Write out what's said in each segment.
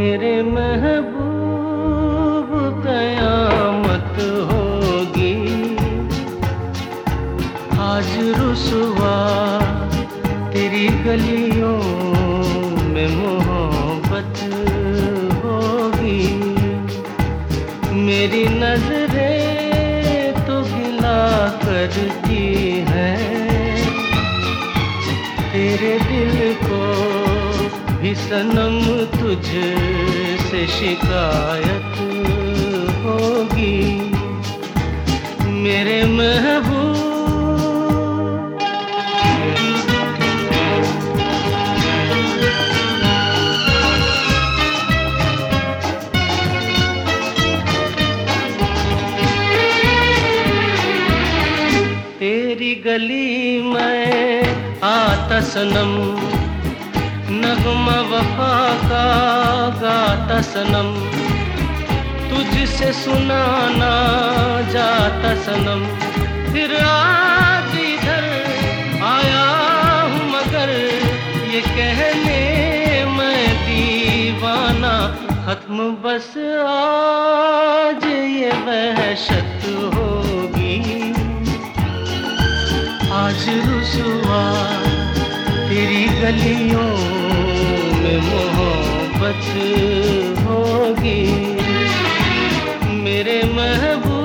मेरे महबूब कयामत होगी। आज रुसवा तेरी गलियों में मोहब्बत होगी। मेरी नज़रें तो गिला करती हैं। तेरे दिल को भी सनम तुझ से शिकायत होगी। मेरे महबूब तेरी गली में आता सनम। नगमा वफा का गाता सनम। तुझसे सुनाना जाता सनम। फिर आज इधर आया हूँ मगर ये कहने मैं दीवाना। खत्म बस आज ये वहशत होगी। आज रुसवा तेरी गलियों मोहब्बत होगी। मेरे महबूब।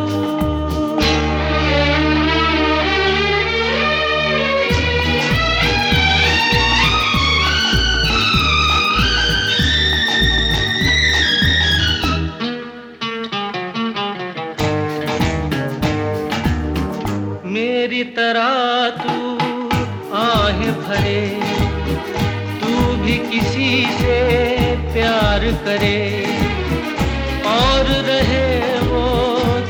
मेरी तरह तू आह भरे। भी किसी से प्यार करे और रहे वो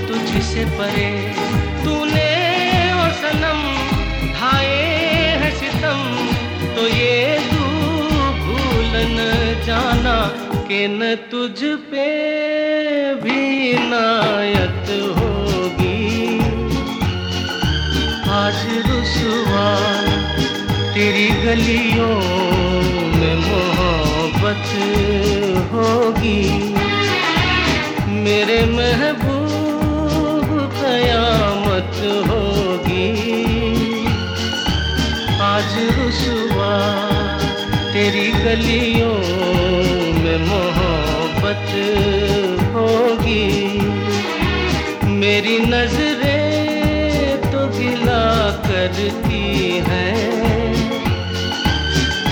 तुझसे परे। तूने ओ सनम ढाए है सितम तो ये तू भूल न जाना के न तुझ पे भी नायत होगी। आज रुसवा तेरी गलियों मोहब्बत होगी। मेरे महबूब कयामत होगी। आज रुसवा तेरी गलियों में मोहब्बत होगी। मेरी नज़रें तो गिला करती हैं।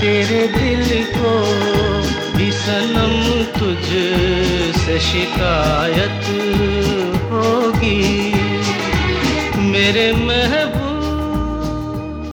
तेरे दिल को भी सनम तुझ से शिकायत होगी। मेरे महबूब